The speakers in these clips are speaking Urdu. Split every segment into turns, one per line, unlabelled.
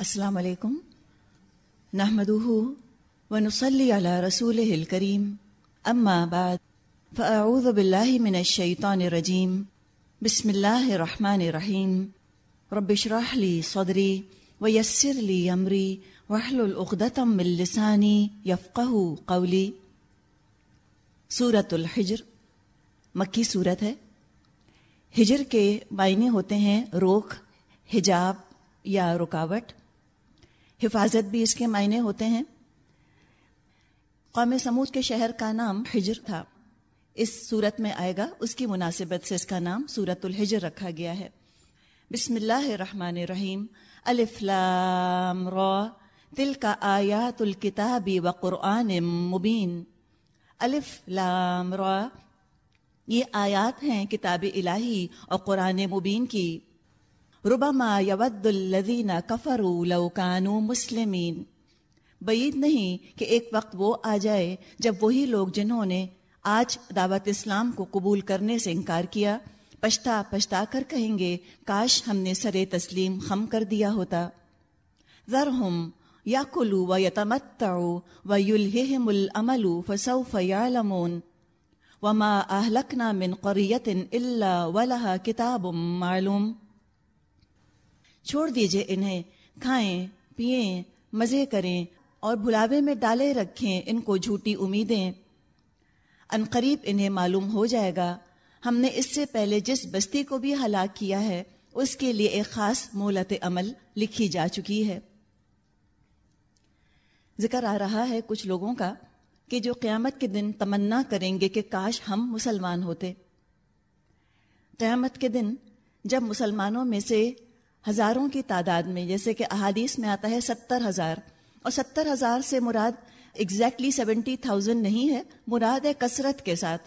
السلام علیکم۔ نحمده ونصلي على رسوله الكريم اما بعد، فاعوذ بالله من الشيطان الرجيم بسم الله الرحمن الرحيم رب اشرح لي صدري ويسر لي امري واحلل عقدة من لساني يفقهوا قولي سورة الحجر۔ مکی صورت ہے۔ ہجر کے معنی ہوتے ہیں روک، حجاب یا رکاوٹ۔ حفاظت بھی اس کے معنی ہوتے ہیں۔ قوم سمود کے شہر کا نام ہجر تھا۔ اس صورت میں آئے گا۔ اس کی مناسبت سے اس کا نام سورت الحجر رکھا گیا ہے۔ بسم اللہ الرحمن الرحیم۔ الف لام را۔ تل کا آیات الکتابی و قرآن مبین۔ الف لام را۔ یہ آیات ہیں کتاب الہی اور قرآن مبین کی۔ ربما یود الذین کفروا لو کانوا مسلمین۔ بعید نہیں کہ ایک وقت وہ آ جائے جب وہی لوگ جنہوں نے آج دعوت اسلام کو قبول کرنے سے انکار کیا پچھتا پچھتا کر کہیں گے، کاش ہم نے سر تسلیم خم کر دیا ہوتا۔ ذرہم یا کلو و یتمتعو و یلہم العمل فسوف یعلمون۔ وما اہلکنا من قریت الا ولہا کتاب معلوم۔ چھوڑ دیجیے انہیں، کھائیں پئیں مزے کریں اور بھلاوے میں ڈالے رکھیں ان کو جھوٹی امیدیں۔ ان قریب انہیں معلوم ہو جائے گا۔ ہم نے اس سے پہلے جس بستی کو بھی ہلاک کیا ہے، اس کے لیے ایک خاص مولت عمل لکھی جا چکی ہے۔ ذکر آ رہا ہے کچھ لوگوں کا کہ جو قیامت کے دن تمنا کریں گے کہ کاش ہم مسلمان ہوتے۔ قیامت کے دن جب مسلمانوں میں سے ہزاروں کی تعداد میں، جیسے کہ احادیث میں آتا ہے ستر ہزار۔ اور ستر ہزار سے مراد ایگزیکٹلی سیونٹی تھاؤزینڈ نہیں ہے، مراد ہے کثرت کے ساتھ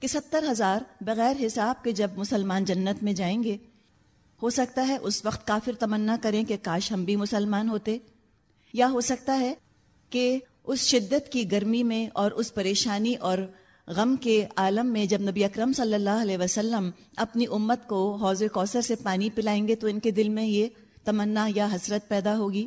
کہ ستر ہزار بغیر حساب کے جب مسلمان جنت میں جائیں گے، ہو سکتا ہے اس وقت کافر تمنا کریں کہ کاش ہم بھی مسلمان ہوتے۔ یا ہو سکتا ہے کہ اس شدت کی گرمی میں اور اس پریشانی اور غم کے عالم میں جب نبی اکرم صلی اللہ علیہ وسلم اپنی امت کو حوض کوثر سے پانی پلائیں گے تو ان کے دل میں یہ تمنا یا حسرت پیدا ہوگی۔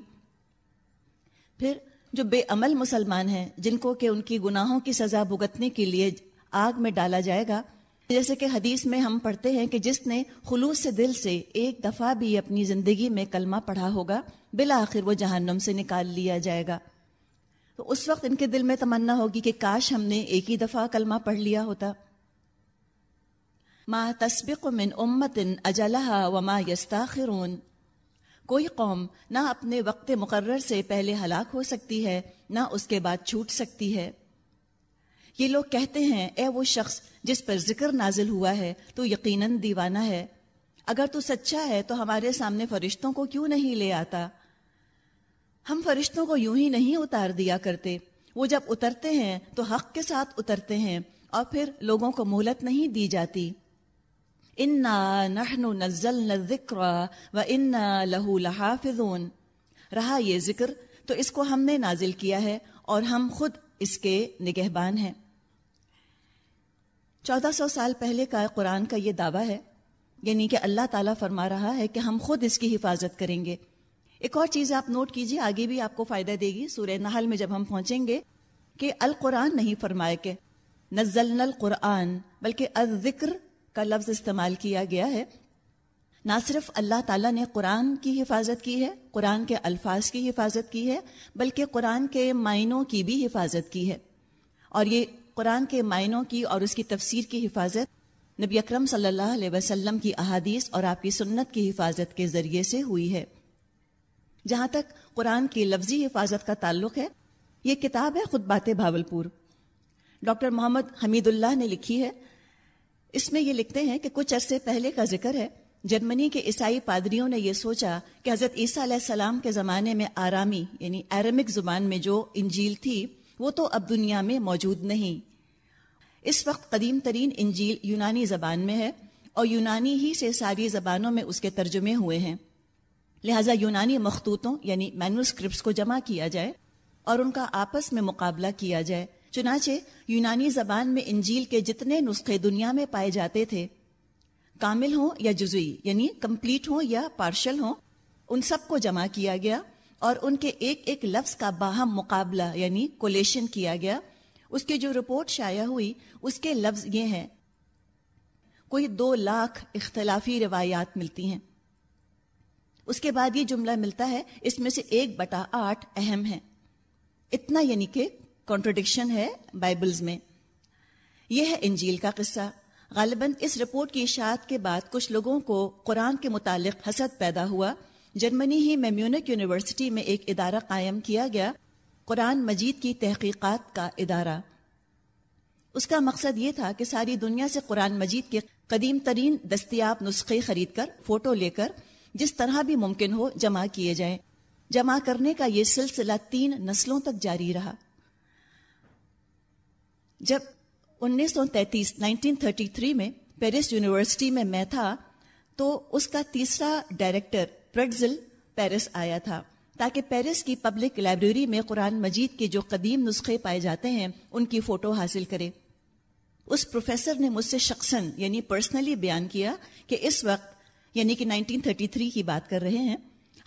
پھر جو بے عمل مسلمان ہیں، جن کو کہ ان کی گناہوں کی سزا بھگتنے کے لیے آگ میں ڈالا جائے گا، جیسے کہ حدیث میں ہم پڑھتے ہیں کہ جس نے خلوص سے دل سے ایک دفعہ بھی اپنی زندگی میں کلمہ پڑھا ہوگا، بالآخر وہ جہنم سے نکال لیا جائے گا۔ تو اس وقت ان کے دل میں تمنا ہوگی کہ کاش ہم نے ایک ہی دفعہ کلمہ پڑھ لیا ہوتا۔ ما تسبق من امت اجلها وما يستاخرون کوئی قوم نہ اپنے وقت مقرر سے پہلے ہلاک ہو سکتی ہے، نہ اس کے بعد چھوٹ سکتی ہے۔ یہ لوگ کہتے ہیں، اے وہ شخص جس پر ذکر نازل ہوا ہے، تو یقیناً دیوانہ ہے۔ اگر تو سچا ہے، تو ہمارے سامنے فرشتوں کو کیوں نہیں لے آتا؟ ہم فرشتوں کو یوں ہی نہیں اتار دیا کرتے۔ وہ جب اترتے ہیں تو حق کے ساتھ اترتے ہیں اور پھر لوگوں کو مہلت نہیں دی جاتی۔ انا نحن نزلنا الذکر و انا لہو لحافظون۔ رہا یہ ذکر تو اس کو ہم نے نازل کیا ہے اور ہم خود اس کے نگہبان ہیں۔ چودہ سو سال پہلے کا قرآن کا یہ دعویٰ ہے یعنی کہ اللہ تعالیٰ فرما رہا ہے کہ ہم خود اس کی حفاظت کریں گے۔ ایک اور چیز آپ نوٹ کیجیے، آگے بھی آپ کو فائدہ دے گی، سورہ نحل میں جب ہم پہنچیں گے کہ القرآن نہیں فرمائے کہ نزلنا القرآن، بلکہ الذکر کا لفظ استعمال کیا گیا ہے۔ نہ صرف اللہ تعالیٰ نے قرآن کی حفاظت کی ہے، قرآن کے الفاظ کی حفاظت کی ہے، بلکہ قرآن کے معنوں کی بھی حفاظت کی ہے۔ اور یہ قرآن کے معنوں کی اور اس کی تفسیر کی حفاظت نبی اکرم صلی اللہ علیہ وسلم کی احادیث اور آپ کی سنت کی حفاظت کے ذریعے سے ہوئی ہے۔ جہاں تک قرآن کی لفظی حفاظت کا تعلق ہے، یہ کتاب ہے خود بات بھاول پور ڈاکٹر محمد حمید اللہ نے لکھی ہے۔ اس میں یہ لکھتے ہیں کہ کچھ عرصے پہلے کا ذکر ہے، جرمنی کے عیسائی پادریوں نے یہ سوچا کہ حضرت عیسیٰ علیہ السلام کے زمانے میں آرامی یعنی ایرمک زبان میں جو انجیل تھی، وہ تو اب دنیا میں موجود نہیں۔ اس وقت قدیم ترین انجیل یونانی زبان میں ہے اور یونانی ہی سے ساری زبانوں میں اس کے ترجمے ہوئے ہیں۔ لہٰذا یونانی مخطوطوں یعنی مینوسکرپٹس کو جمع کیا جائے اور ان کا آپس میں مقابلہ کیا جائے۔ چنانچہ یونانی زبان میں انجیل کے جتنے نسخے دنیا میں پائے جاتے تھے، کامل ہوں یا جزوی یعنی کمپلیٹ ہوں یا پارشل ہوں، ان سب کو جمع کیا گیا اور ان کے ایک ایک لفظ کا باہم مقابلہ یعنی کولیشن کیا گیا۔ اس کی جو رپورٹ شائع ہوئی، اس کے لفظ یہ ہیں، کوئی دو لاکھ اختلافی روایات ملتی ہیں۔ اس کے بعد یہ جملہ ملتا ہے، اس میں سے ایک بٹا آٹھ اہم ہے۔ اتنا یعنی کہ کانٹروڈکشن ہے بائبلز میں۔ یہ ہے انجیل کا قصہ۔ غالباً اس رپورٹ کی اشاعت کے بعد کچھ لوگوں کو قرآن کے متعلق حسد پیدا ہوا۔ جرمنی ہی میں میونک یونیورسٹی میں ایک ادارہ قائم کیا گیا۔ قرآن مجید کی تحقیقات کا ادارہ۔ اس کا مقصد یہ تھا کہ ساری دنیا سے قرآن مجید کے قدیم ترین دستیاب نسخے خرید کر، فوٹو لے کر جس طرح بھی ممکن ہو جمع کیے جائیں۔ جمع کرنے کا یہ سلسلہ تین نسلوں تک جاری رہا۔ جب انیس سو تینتیس، نائنٹین تھرٹی تھری میں پیرس یونیورسٹی میں میں تھا، تو اس کا تیسرا ڈائریکٹر پرڈزل پیرس آیا تھا۔ تاکہ پیرس کی پبلک لائبریری میں قرآن مجید کے جو قدیم نسخے پائے جاتے ہیں، ان کی فوٹو حاصل کرے۔ اس پروفیسر نے مجھ سے شخصاً یعنی پرسنلی بیان کیا کہ اس وقت یعنی کہ 1933 کی بات کر رہے ہیں،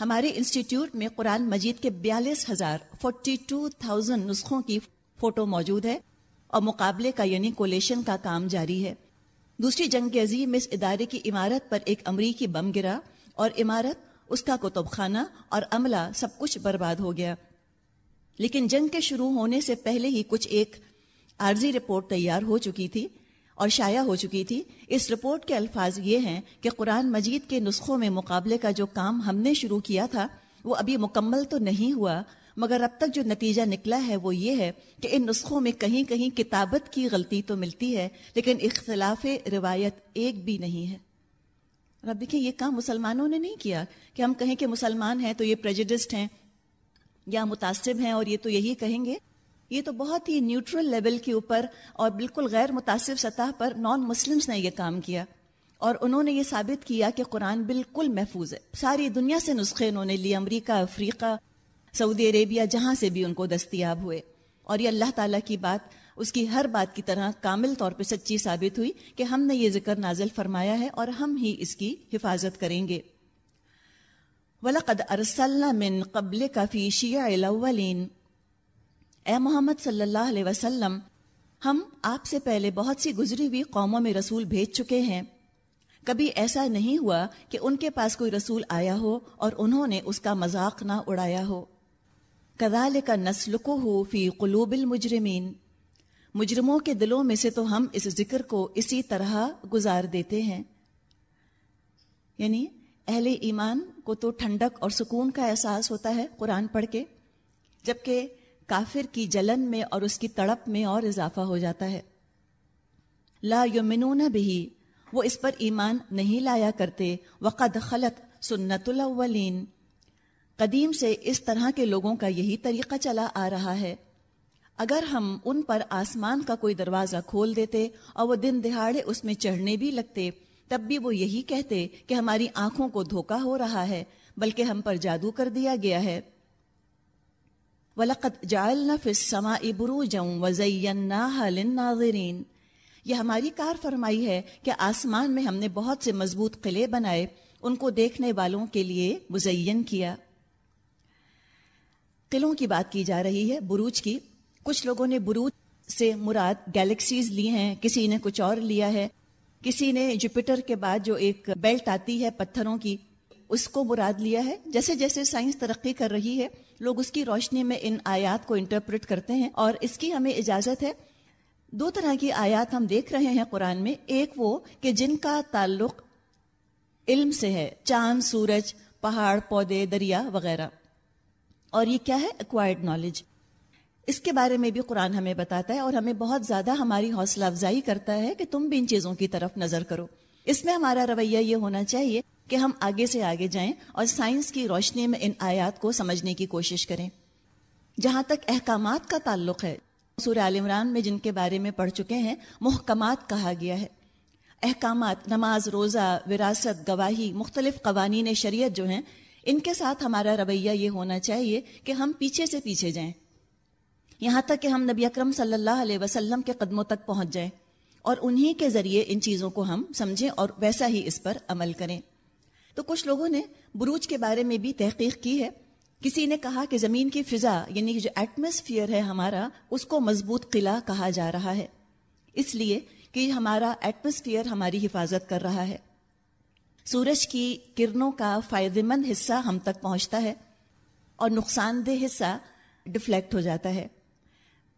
ہمارے انسٹیٹیوٹ میں قرآن مجید کے بیالیس ہزار فورٹی ٹو تھاؤزینڈ نسخوں کی فوٹو موجود ہے اور مقابلے کا یعنی کولیشن کا کام جاری ہے۔ دوسری جنگ عظیم میں اس ادارے کی عمارت پر ایک امریکی بم گرا اور عمارت، اس کا کتب خانہ اور عملہ سب کچھ برباد ہو گیا۔ لیکن جنگ کے شروع ہونے سے پہلے ہی کچھ ایک عارضی رپورٹ تیار ہو چکی تھی۔ اور شائع ہو چکی تھی، اس رپورٹ کے الفاظ یہ ہیں کہ قرآن مجید کے نسخوں میں مقابلے کا جو کام ہم نے شروع کیا تھا، وہ ابھی مکمل تو نہیں ہوا، مگر اب تک جو نتیجہ نکلا ہے وہ یہ ہے کہ ان نسخوں میں کہیں کہیں کتابت کی غلطی تو ملتی ہے، لیکن اختلاف روایت ایک بھی نہیں ہے۔ اب دیکھیں یہ کام مسلمانوں نے نہیں کیا۔ کہ ہم کہیں کہ مسلمان ہیں تو یہ پریجڈسٹ ہیں یا متاثر ہیں اور یہ تو یہی کہیں گے۔ یہ تو بہت ہی نیوٹرل لیول کے اوپر اور بالکل غیر متاثر سطح پر نان مسلمس نے یہ کام کیا اور انہوں نے یہ ثابت کیا کہ قرآن بالکل محفوظ ہے۔ ساری دنیا سے نسخے انہوں نے لیے، امریکہ، افریقہ، سعودی عربیہ، جہاں سے بھی ان کو دستیاب ہوئے۔ اور یہ اللہ تعالیٰ کی بات، اس کی ہر بات کی طرح کامل طور پہ سچی ثابت ہوئی کہ ہم نے یہ ذکر نازل فرمایا ہے اور ہم ہی اس کی حفاظت کریں گے۔ وَلَقَدْ أَرْسَلْنَا مِن قَبْلِكَ فِي شِيَعِ الْأَوَّلِينَ اے محمد صلی اللہ علیہ وسلم، ہم آپ سے پہلے بہت سی گزری ہوئی قوموں میں رسول بھیج چکے ہیں۔ کبھی ایسا نہیں ہوا کہ ان کے پاس کوئی رسول آیا ہو اور انہوں نے اس کا مذاق نہ اڑایا ہو۔ کدال کا نسل کو ہو فی قلوب المجرمین۔ مجرموں کے دلوں میں سے تو ہم اس ذکر کو اسی طرح گزار دیتے ہیں۔ یعنی اہل ایمان کو تو ٹھنڈک اور سکون کا احساس ہوتا ہے قرآن پڑھ کے، جبکہ کافر کی جلن میں اور اس کی تڑپ میں اور اضافہ ہو جاتا ہے۔ لا یمنون بھی وہ اس پر ایمان نہیں لایا کرتے۔ وقد خلط سنت الاولین۔ قدیم سے اس طرح کے لوگوں کا یہی طریقہ چلا آ رہا ہے۔ اگر ہم ان پر آسمان کا کوئی دروازہ کھول دیتے اور وہ دن دہاڑے اس میں چڑھنے بھی لگتے، تب بھی وہ یہی کہتے کہ ہماری آنکھوں کو دھوکا ہو رہا ہے، بلکہ ہم پر جادو کر دیا گیا ہے۔ وَلَقَدْ جَعَلْنَا فِي السَّمَاءِ بُرُوجًا وَزَيَّنَّاهَا لِلنَّاظِرِينَ۔ یہ ہماری کار فرمائی ہے کہ آسمان میں ہم نے بہت سے مضبوط قلعے بنائے، ان کو دیکھنے والوں کے لیے مزین کیا۔ قلعوں کی بات کی جا رہی ہے، بروج کی۔ کچھ لوگوں نے بروج سے مراد گیلیکسیز لی ہیں، کسی نے کچھ اور لیا ہے۔ کسی نے جوپیٹر کے بعد جو ایک بیلٹ آتی ہے پتھروں کی اس کو مراد لیا ہے۔ جیسے جیسے سائنس ترقی کر رہی ہے، لوگ اس کی روشنی میں ان آیات کو انٹرپریٹ کرتے ہیں اور اس کی ہمیں اجازت ہے۔ دو طرح کی آیات ہم دیکھ رہے ہیں قرآن میں۔ ایک وہ کہ جن کا تعلق علم سے ہے، چاند، سورج، پہاڑ، پودے، دریا وغیرہ۔ اور یہ کیا ہے؟ ایکوائرڈ نالج اس کے بارے میں بھی قرآن ہمیں بتاتا ہے اور ہمیں بہت زیادہ ہماری حوصلہ افزائی کرتا ہے کہ تم بھی ان چیزوں کی طرف نظر کرو۔ اس میں ہمارا رویہ یہ ہونا چاہیے کہ ہم آگے سے آگے جائیں اور سائنس کی روشنی میں ان آیات کو سمجھنے کی کوشش کریں۔ جہاں تک احکامات کا تعلق ہے، سورہ عال عمران میں جن کے بارے میں پڑھ چکے ہیں، محکمات کہا گیا ہے۔ احکامات، نماز، روزہ، وراثت، گواہی، مختلف قوانین شریعت جو ہیں، ان کے ساتھ ہمارا رویہ یہ ہونا چاہیے کہ ہم پیچھے سے پیچھے جائیں۔ یہاں تک کہ ہم نبی اکرم صلی اللہ علیہ وسلم کے قدموں تک پہنچ جائیں اور انہی کے ذریعے ان چیزوں کو ہم سمجھیں اور ویسا ہی اس پر عمل کریں۔ تو کچھ لوگوں نے بروج کے بارے میں بھی تحقیق کی ہے۔ کسی نے کہا کہ زمین کی فضا یعنی جو ایٹماسفیئر ہے ہمارا، اس کو مضبوط قلعہ کہا جا رہا ہے۔ اس لیے کہ ہمارا ایٹماسفیئر ہماری حفاظت کر رہا ہے۔ سورج کی کرنوں کا فائدہ مند حصہ ہم تک پہنچتا ہے اور نقصان دہ حصہ ڈفلیکٹ ہو جاتا ہے۔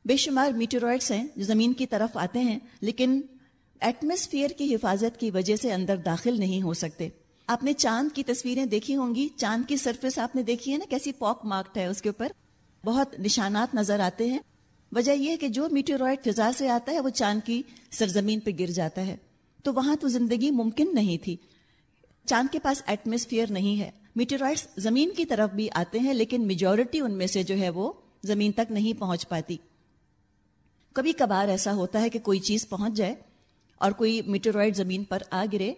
بے شمار میٹرائڈس ہیں جو زمین کی طرف آتے ہیں، لیکن ایٹماسفیئر کی حفاظت کی وجہ سے اندر داخل نہیں ہو سکتے۔ آپ نے چاند کی تصویریں دیکھی ہوں گی۔ چاند کی سرفیس آپ نے دیکھی ہے نا؟ کیسی پاک مارکڈ ہے اس کے اوپر؟ بہت نشانات نظر آتے ہیں۔ وجہ یہ ہے کہ جو میٹیورائڈ فضا سے آتا ہے، وہ چاند کی سرزمین پہ گر جاتا ہے۔ تو وہاں تو زندگی ممکن نہیں تھی۔ چاند کے پاس ایٹماسفیئر نہیں ہے۔ میٹیورائڈس زمین کی طرف بھی آتے ہیں، لیکن میجورٹی ان میں سے جو ہے وہ زمین تک نہیں پہنچ پاتی۔ کبھی کبھار ایسا ہوتا ہے کہ کوئی چیز پہنچ جائے اور کوئی میٹیورائڈ زمین پر آ گرے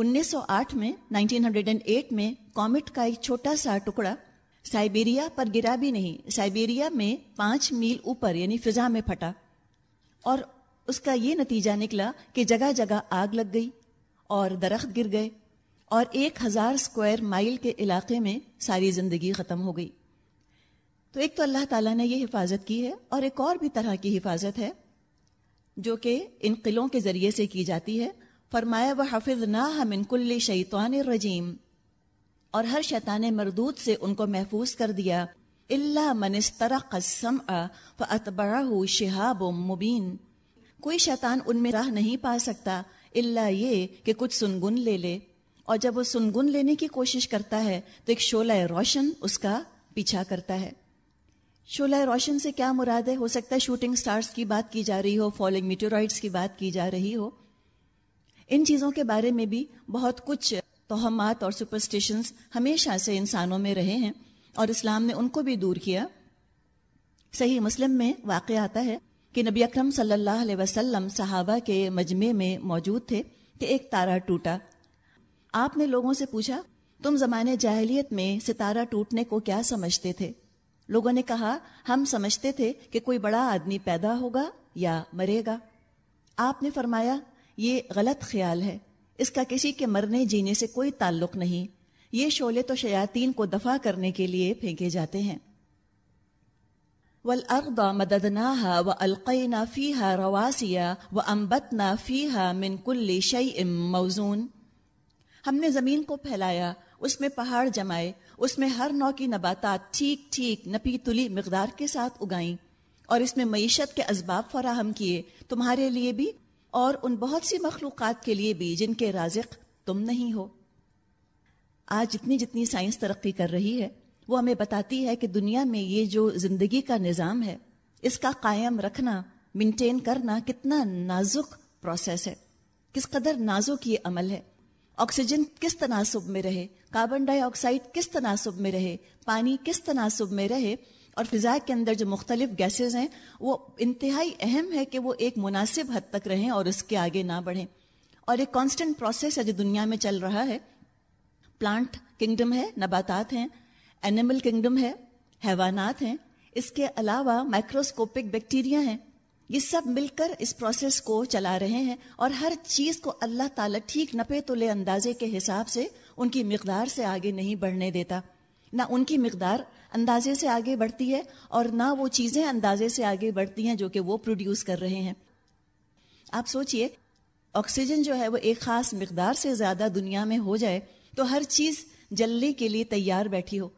انیس سو آٹھ میں، نائنٹین ہنڈریڈ اینڈ ایٹ میں کامٹ کا ایک چھوٹا سا ٹکڑا سائبیریا پر گرا بھی نہیں، سائبیریا میں پانچ میل اوپر یعنی فضا میں پھٹا۔ اور اس کا یہ نتیجہ نکلا کہ جگہ جگہ آگ لگ گئی اور درخت گر گئے اور ایک ہزار اسکوائر مائل کے علاقے میں ساری زندگی ختم ہو گئی۔ تو ایک تو اللہ تعالیٰ نے یہ حفاظت کی ہے اور ایک اور بھی طرح کی حفاظت ہے جو کہ ان قلعوں کے ذریعے سے کی جاتی ہے۔ فرمایا وہ حفظ نہ من کل شیطان رجیم اور ہر شیطان مردود سے ان کو محفوظ کر دیا اللہ منسترق السمع شہاب مبین کوئی شیطان ان میں راہ نہیں پا سکتا اللہ یہ کہ کچھ سنگن لے لے۔ اور جب وہ سنگن لینے کی کوشش کرتا ہے، تو ایک شعلہ روشن اس کا پیچھا کرتا ہے۔ شعلہ روشن سے کیا مراد ہے؟ ہو سکتا ہے شوٹنگ سٹارز کی بات کی جا رہی ہو، فالنگ میٹورائٹس کی بات کی جا رہی ہو۔ ان چیزوں کے بارے میں بھی بہت کچھ توہمات اور سپرسٹیشنز ہمیشہ سے انسانوں میں رہے ہیں اور اسلام نے ان کو بھی دور کیا۔ صحیح مسلم میں واقع آتا ہے کہ نبی اکرم صلی اللہ علیہ وسلم صحابہ کے مجمع میں موجود تھے کہ ایک تارا ٹوٹا۔ آپ نے لوگوں سے پوچھا، تم زمانے جاہلیت میں ستارہ ٹوٹنے کو کیا سمجھتے تھے؟ لوگوں نے کہا، ہم سمجھتے تھے کہ کوئی بڑا آدمی پیدا ہوگا یا مرے گا۔ آپ نے فرمایا یہ غلط خیال ہے۔ اس کا کسی کے مرنے جینے سے کوئی تعلق نہیں۔ یہ شعلے تو شیاطین کو دفع کرنے کے لیے پھینکے جاتے ہیں۔ وَالْأَرْضَ مَدَدْنَاهَا وَأَلْقَيْنَا فِيهَا رَوَاسِيَا وَأَنبَتْنَا فِيهَا مِن كُلِّ شَيْءٍ مَوْزُونَ۔ ہم نے زمین کو پھیلایا، اس میں پہاڑ جمائے، اس میں ہر نو کی نباتات ٹھیک ٹھیک نپی تلی مقدار کے ساتھ اگائیں۔ اور اس میں معیشت کے اسباب فراہم کیے۔ تمہارے لیے بھی؟ اور ان بہت سی مخلوقات کے لیے بھی جن کے رازق تم نہیں ہو۔ آج جتنی جتنی سائنس ترقی کر رہی ہے، وہ ہمیں بتاتی ہے کہ دنیا میں یہ جو زندگی کا نظام ہے، اس کا قائم رکھنا مینٹین کرنا کتنا نازک پروسیس ہے۔ کس قدر نازک یہ عمل ہے۔ آکسیجن کس تناسب میں رہے؟ کاربن ڈائی آکسائڈ کس تناسب میں رہے؟ پانی کس تناسب میں رہے؟ اور فضا کے اندر جو مختلف گیسز ہیں، وہ انتہائی اہم ہے کہ وہ ایک مناسب حد تک رہیں اور اس کے آگے نہ بڑھیں۔ اور ایک کانسٹنٹ پروسیس ہے جو دنیا میں چل رہا ہے۔ پلانٹ کنگڈم ہے، نباتات ہیں۔ اینیمل کنگڈم ہے، حیوانات ہیں۔ اس کے علاوہ مائکروسکوپک بیکٹیریا ہیں۔ یہ سب مل کر اس پروسیس کو چلا رہے ہیں اور ہر چیز کو اللہ تعالیٰ ٹھیک نپے تلے اندازے کے حساب سے ان کی مقدار سے آگے نہیں بڑھنے دیتا۔ نہ ان کی مقدار اندازے سے آگے بڑھتی ہے اور نہ وہ چیزیں اندازے سے آگے بڑھتی ہیں جو کہ وہ پروڈیوس کر رہے ہیں۔ آپ سوچئے آکسیجن جو ہے وہ ایک خاص مقدار سے زیادہ دنیا میں ہو جائے تو ہر چیز جلنے کے لیے تیار بیٹھی ہو۔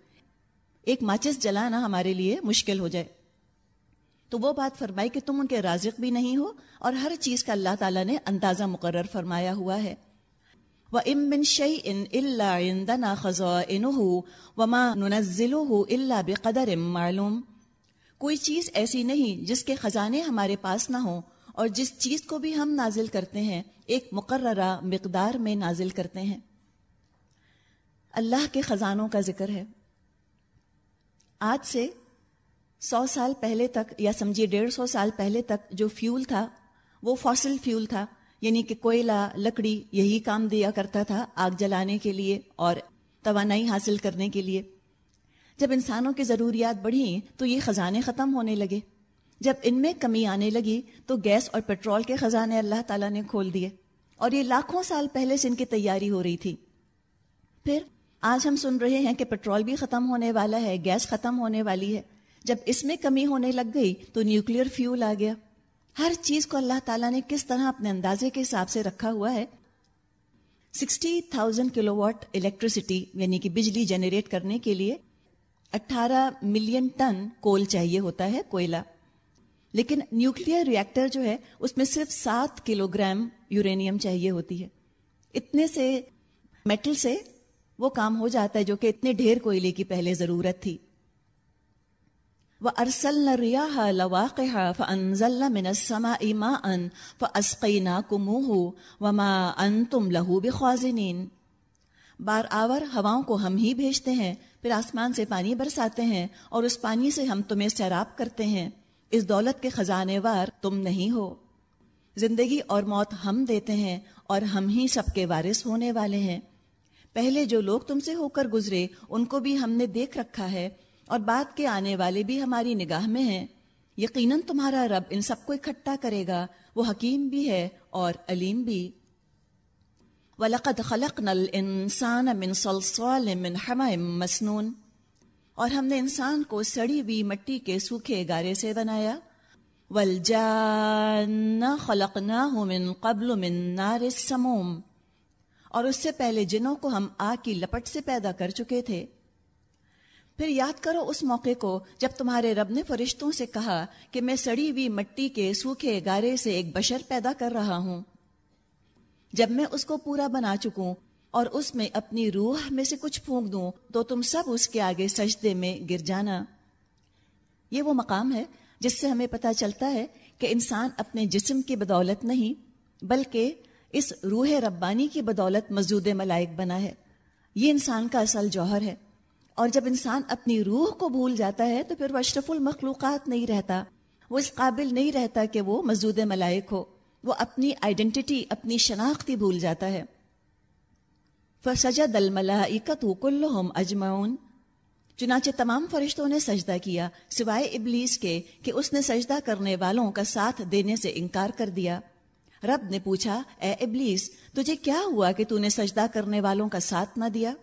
ایک ماچس جلانا ہمارے لیے مشکل ہو جائے۔ تو وہ بات فرمائی کہ تم ان کے رازق بھی نہیں ہو اور ہر چیز کا اللہ تعالیٰ نے اندازہ مقرر فرمایا ہوا ہے۔ وَإِن شَيْءٍ إِلَّا عِندَنَا خَزَائِنُهُ وَمَا نُنَزِّلُهُ إِلَّا بِقَدَرٍ معلوم۔ کوئی چیز ایسی نہیں جس کے خزانے ہمارے پاس نہ ہوں اور جس چیز کو بھی ہم نازل کرتے ہیں، ایک مقررہ مقدار میں نازل کرتے ہیں۔ اللہ کے خزانوں کا ذکر ہے۔ آج سے سو سال پہلے تک یا سمجھیے ڈیڑھ سو سال پہلے تک جو فیول تھا، وہ فاسل فیول تھا۔ یعنی کہ کوئلہ، لکڑی یہی کام دیا کرتا تھا آگ جلانے کے لیے اور توانائی حاصل کرنے کے لیے۔ جب انسانوں کی ضروریات بڑھی تو یہ خزانے ختم ہونے لگے۔ جب ان میں کمی آنے لگی تو گیس اور پیٹرول کے خزانے اللہ تعالیٰ نے کھول دیے اور یہ لاکھوں سال پہلے سے ان کی تیاری ہو رہی تھی۔ پھر آج ہم سن رہے ہیں کہ پیٹرول بھی ختم ہونے والا ہے، گیس ختم ہونے والی ہے۔ جب اس میں کمی ہونے لگ گئی تو نیوکلیر فیول آ گیا۔ ہر چیز کو اللہ تعالیٰ نے کس طرح اپنے اندازے کے حساب سے رکھا ہوا ہے؟ Sixty thousand kilo watt electricity یعنی کہ بجلی جنریٹ کرنے کے لیے اٹھارہ ملین ٹن کول چاہیے ہوتا ہے کوئلہ۔ لیکن نیوکلیر ریئیکٹر جو ہے، اس میں صرف سات کلو گرام یورینیم چاہیے ہوتی ہے۔ اتنے سے، میٹل سے وہ کام ہو جاتا ہے جو کہ اتنے ڈھیر کوئلے کی پہلے ضرورت تھی۔ وہ ارسل ریاح لواقہ فنزل منسما اما ان فسقینا کموہ وما ان بار آور ہواؤں کو ہم ہی بھیجتے ہیں، پھر آسمان سے پانی برساتے ہیں اور اس پانی سے ہم تمہیں سیراب کرتے ہیں۔ اس دولت کے خزانے وار تم نہیں ہو۔ زندگی اور موت ہم دیتے ہیں اور ہم ہی سب کے وارث ہونے والے ہیں۔ پہلے جو لوگ تم سے ہو کر گزرے، ان کو بھی ہم نے دیکھ رکھا ہے۔ اور بعد کے آنے والے بھی ہماری نگاہ میں ہیں۔ یقیناً تمہارا رب ان سب کو اکٹھا کرے گا۔ وہ حکیم بھی ہے اور علیم بھی۔ وَلَقَدْ خَلَقْنَا الْإِنسَانَ مِنْ صَلْصَالٍ مِنْ حَمَئٍ مَسْنُونَ۔ اور ہم نے انسان کو سڑی ہوئی مٹی کے سوکھے گارے سے بنایا۔ وَالْجَانَّ خَلَقْنَاهُ مِنْ قَبْلُ مِنْ نَارِ السَّمُومِ۔ اور اس سے پہلے جنوں کو ہم آگ کی لپٹ سے پیدا کر چکے تھے۔ پھر یاد کرو اس موقع کو جب تمہارے رب نے فرشتوں سے کہا کہ میں سڑی ہوئی مٹی کے سوکھے گارے سے ایک بشر پیدا کر رہا ہوں۔ جب میں اس کو پورا بنا چکوں اور اس میں اپنی روح میں سے کچھ پھونک دوں تو تم سب اس کے آگے سجدے میں گر جانا۔ یہ وہ مقام ہے جس سے ہمیں پتہ چلتا ہے کہ انسان اپنے جسم کی بدولت نہیں، بلکہ اس روح ربانی کی بدولت مزود ملائک بنا ہے۔ یہ انسان کا اصل جوہر ہے۔ اور جب انسان اپنی روح کو بھول جاتا ہے تو پھر وہ اشرف المخلوقات نہیں رہتا۔ وہ اس قابل نہیں رہتا کہ وہ مزود ملائک ہو۔ وہ اپنی آئیڈینٹی اپنی شناخت ہی بھول جاتا ہے۔ فسجد الملائکت کلہم اجمعون چنانچہ تمام فرشتوں نے سجدہ کیا، سوائے ابلیس کے کہ اس نے سجدہ کرنے والوں کا ساتھ دینے سے انکار کر دیا۔ رب نے پوچھا، اے ابلیس، تجھے کیا ہوا کہ تو نے سجدہ کرنے والوں کا ساتھ نہ دیا؟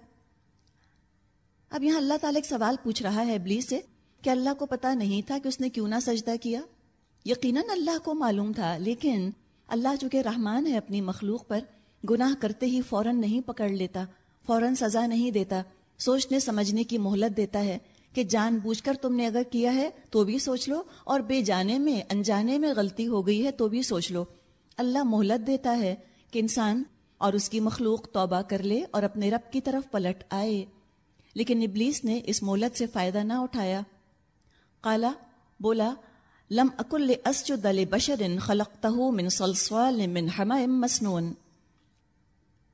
اب یہاں اللہ تعالیٰ ایک سوال پوچھ رہا ہے ابلیس سے کہ اللہ کو پتا نہیں تھا کہ اس نے کیوں نہ سجدہ کیا؟ یقیناً اللہ کو معلوم تھا، لیکن اللہ چونکہ رحمان ہے اپنی مخلوق پر، گناہ کرتے ہی فوراً نہیں پکڑ لیتا، فوراً سزا نہیں دیتا، سوچنے سمجھنے کی مہلت دیتا ہے کہ جان بوجھ کر تم نے اگر کیا ہے تو بھی سوچ لو، اور بے جانے میں، انجانے میں غلطی ہو گئی ہے تو بھی سوچ لو۔ اللہ مہلت دیتا ہے کہ انسان اور اس کی مخلوق توبہ کر لے اور اپنے رب کی طرف پلٹ آئے۔ لیکن ابلیس نے اس مہلت سے فائدہ نہ اٹھایا۔ کالا بولا، لم اکل اسجد لبشر خلقته من صلصال من حماء مسنون۔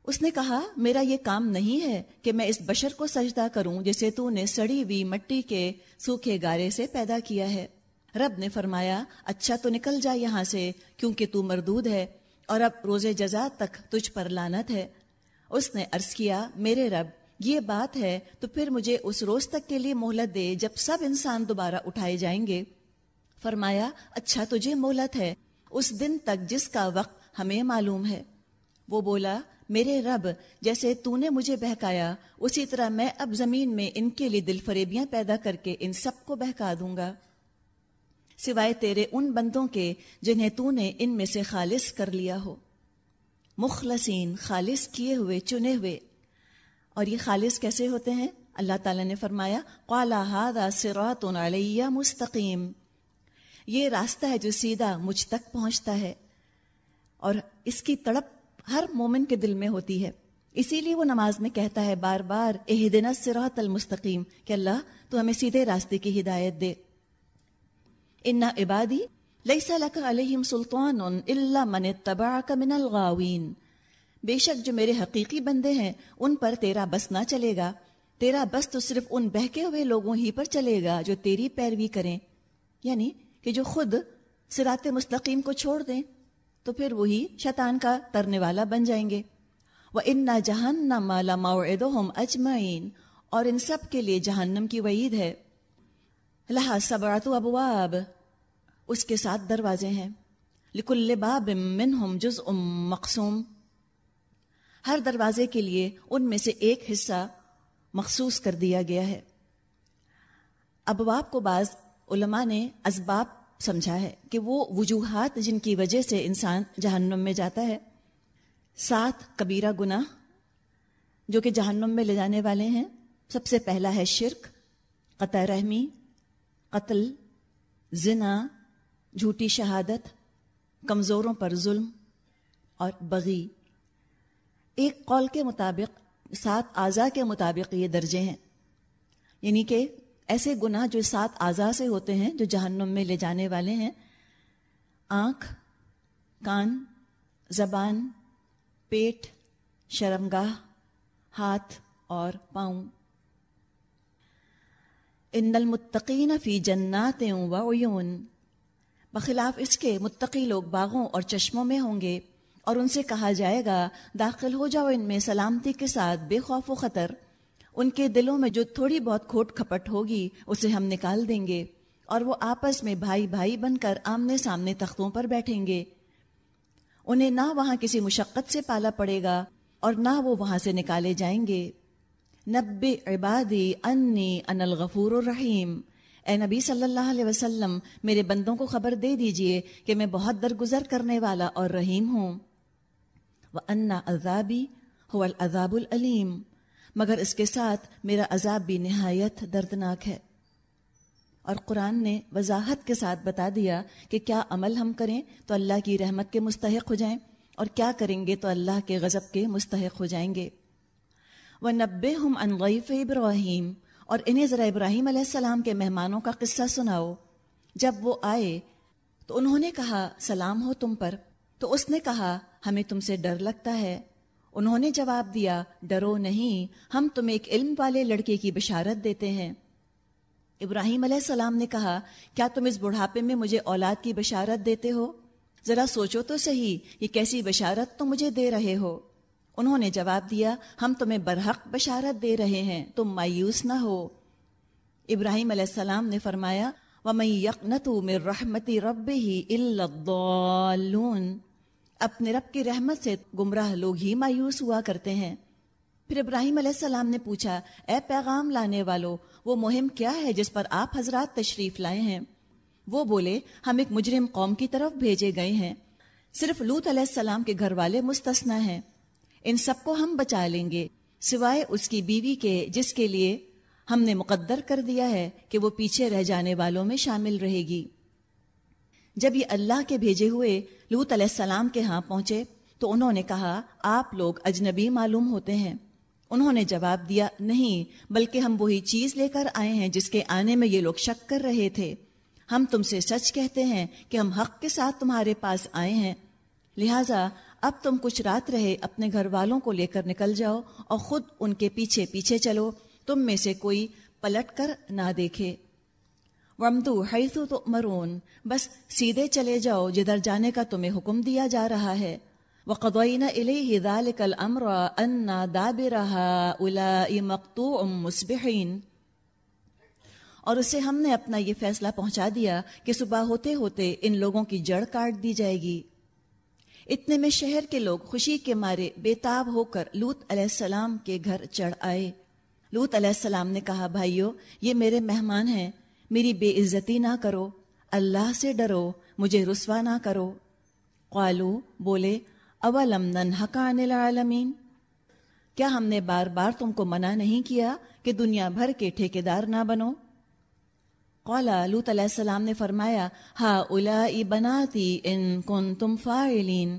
اس نے کہا، میرا یہ کام نہیں ہے کہ میں اس بشر کو سجدہ کروں جسے تو نے سڑی ہوئی مٹی کے سوکھے گارے سے پیدا کیا ہے۔ رب نے فرمایا اچھا تو نکل جا یہاں سے، کیونکہ تو مردود ہے، اور اب روز جزا تک تجھ پر لانت ہے۔ اس نے عرض کیا، میرے رب یہ بات ہے، تو پھر مجھے اس روز تک کے لیے مہلت دے جب سب انسان دوبارہ اٹھائے جائیں گے۔ فرمایا اچھا تجھے مہلت ہے، اس دن تک جس کا وقت ہمیں معلوم ہے۔ وہ بولا، میرے رب، جیسے تو نے مجھے بہکایا، اسی طرح میں اب زمین میں ان کے لیے دل فریبیاں پیدا کر کے ان سب کو بہکا دوں گا۔ سوائے تیرے ان بندوں کے جنہیں تو نے ان میں سے خالص کر لیا ہو۔ مخلصین خالص کیے ہوئے، چنے ہوئے اور یہ خالص کیسے ہوتے ہیں؟ اللہ تعالیٰ نے فرمایا قالا سرات علیہ مستقیم یہ راستہ ہے جو سیدھا مجھ تک پہنچتا ہے اور اس کی تڑپ ہر مومن کے دل میں ہوتی ہے۔ اسی لیے وہ نماز میں کہتا ہے بار بار اح دن سراۃ المستقیم، کہ اللہ تو ہمیں سیدھے راستے کی ہدایت دے۔ ان عبادی لیسا لک علیہم سلطان اللہ من تباک من الغاوین بے شک جو میرے حقیقی بندے ہیں، ان پر تیرا بس نہ چلے گا۔ تیرا بس تو صرف ان بہکے ہوئے لوگوں ہی پر چلے گا جو تیری پیروی کریں۔ یعنی کہ جو خود سرات مستقیم کو چھوڑ دیں، تو پھر وہی شیطان کا ترنے والا بن جائیں گے۔ وہ ان نہ جہان نہ مالا اجمعین اور ان سب کے لیے جہنم کی وعید ہے۔ لہا سبرات ابواب اس کے ساتھ دروازے ہیں۔ لکل باب منہم جز ام مقصوم ہر دروازے کے لیے ان میں سے ایک حصہ مخصوص کر دیا گیا ہے۔ ابواب کو بعض علماء نے اسباب سمجھا ہے کہ وہ وجوہات جن کی وجہ سے انسان جہنم میں جاتا ہے، سات کبیرہ گناہ جو کہ جہنم میں لے جانے والے ہیں۔ سب سے پہلا ہے شرک، قطع رحمی، قتل، زنا، جھوٹی شہادت، کمزوروں پر ظلم اور بغی۔ ایک قول کے مطابق، سات اعضاء کے مطابق یہ درجے ہیں۔ یعنی کہ ایسے گناہ جو سات اعضاء سے ہوتے ہیں، جو جہنم میں لے جانے والے ہیں، آنکھ، کان، زبان، پیٹ، شرمگاہ، ہاتھ اور پاؤں۔ ان المتقین فی جنات و عیون۔ بخلاف اس کے متقی لوگ باغوں اور چشموں میں ہوں گے۔ اور ان سے کہا جائے گا، داخل ہو جاؤ ان میں سلامتی کے ساتھ، بے خوف و خطر۔ ان کے دلوں میں جو تھوڑی بہت کھوٹ کھپٹ ہوگی، اسے ہم نکال دیں گے۔ اور وہ آپس میں بھائی بھائی بن کر آمنے سامنے تختوں پر بیٹھیں گے۔ انہیں نہ وہاں کسی مشقت سے پالا پڑے گا اور نہ وہ وہاں سے نکالے جائیں گے۔ نب عبادی انی ان الغفور الرحیم۔ اے نبی صلی اللہ علیہ وسلم، میرے بندوں کو خبر دے دیجیے کہ میں بہت درگزر کرنے والا اور رحیم ہوں۔ وہ انا عذابی ہو العذاب العلیم مگر اس کے ساتھ میرا عذاب بھی نہایت دردناک ہے۔ اور قرآن نے وضاحت کے ساتھ بتا دیا کہ کیا عمل ہم کریں تو اللہ کی رحمت کے مستحق ہو جائیں اور کیا کریں گے تو اللہ کے غضب کے مستحق ہو جائیں گے۔ وہ نب ہم انغیف ابراہیم اور انہیں ذرا ابراہیم علیہ السلام کے مہمانوں کا قصہ سناؤ۔ جب وہ آئے تو انہوں نے کہا، سلام ہو تم پر۔ تو اس نے کہا ہمیں تم سے ڈر لگتا ہے۔ انہوں نے جواب دیا، ڈرو نہیں، ہم تم ایک علم والے لڑکے کی بشارت دیتے ہیں۔ ابراہیم علیہ السلام نے کہا، کیا تم اس بڑھاپے میں مجھے اولاد کی بشارت دیتے ہو؟ ذرا سوچو تو صحیح، یہ کیسی بشارت تو مجھے دے رہے ہو؟ انہوں نے جواب دیا، ہم تمہیں برحق بشارت دے رہے ہیں، تم مایوس نہ ہو۔ ابراہیم علیہ السلام نے فرمایا، وَمَن يَقْنَتُ مِن رَحْمَتِ رَبِّهِ إِلَّا الضَّالُّونَ۔ اپنے رب کی رحمت سے گمراہ لوگ ہی مایوس ہوا کرتے ہیں۔ پھر ابراہیم علیہ السلام نے پوچھا، اے پیغام لانے والو، وہ مہم کیا ہے جس پر آپ حضرات تشریف لائے ہیں؟ وہ بولے، ہم ایک مجرم قوم کی طرف بھیجے گئے ہیں۔ صرف لوت علیہ السلام کے گھر والے مستثنا ہیں۔ ان سب کو ہم بچا لیں گے۔ سوائے اس کی بیوی کے، جس کے لیے ہم نے مقدر کر دیا ہے کہ وہ پیچھے رہ جانے والوں میں شامل رہے گی۔ جب یہ اللہ کے بھیجے ہوئے لوت علیہ السلام کے ہاں پہنچے تو انہوں نے کہا، آپ لوگ اجنبی معلوم ہوتے ہیں۔ انہوں نے جواب دیا، نہیں، بلکہ ہم وہی چیز لے کر آئے ہیں جس کے آنے میں یہ لوگ شک کر رہے تھے۔ ہم تم سے سچ کہتے ہیں کہ ہم حق کے ساتھ تمہارے پاس آئے ہیں۔ لہٰذا، اب تم کچھ رات رہے اپنے گھر والوں کو لے کر نکل جاؤ اور خود ان کے پیچھے پیچھے چلو۔ تم میں سے کوئی پلٹ کر نہ دیکھے۔ ومدو حیثو تو مرون بس سیدھے چلے جاؤ جدھر جانے کا تمہیں حکم دیا جا رہا ہے۔ وقضینا الیہ ذالک الامر انا دابرہا اولائی مقتوع مصبحین اور اسے ہم نے اپنا یہ فیصلہ پہنچا دیا کہ صبح ہوتے ہوتے ان لوگوں کی جڑ کاٹ دی جائے گی۔ اتنے میں شہر کے لوگ خوشی کے مارے بےتاب ہو کر لوت علیہ السلام کے گھر چڑھ آئے۔ لوت علیہ السلام نے کہا، بھائیو، یہ میرے مہمان ہیں۔ میری بے عزتی نہ کرو، اللہ سے ڈرو، مجھے رسوا نہ کرو۔ قالو، بولے، اولم ننحکان العالمین؟ کیا ہم نے بار بار تم کو منع نہیں کیا کہ دنیا بھر کے ٹھیکیدار نہ بنو؟ قالا لوت علیہ السلام نے فرمایا ہا اولائی بناتی ان کن تم فائلین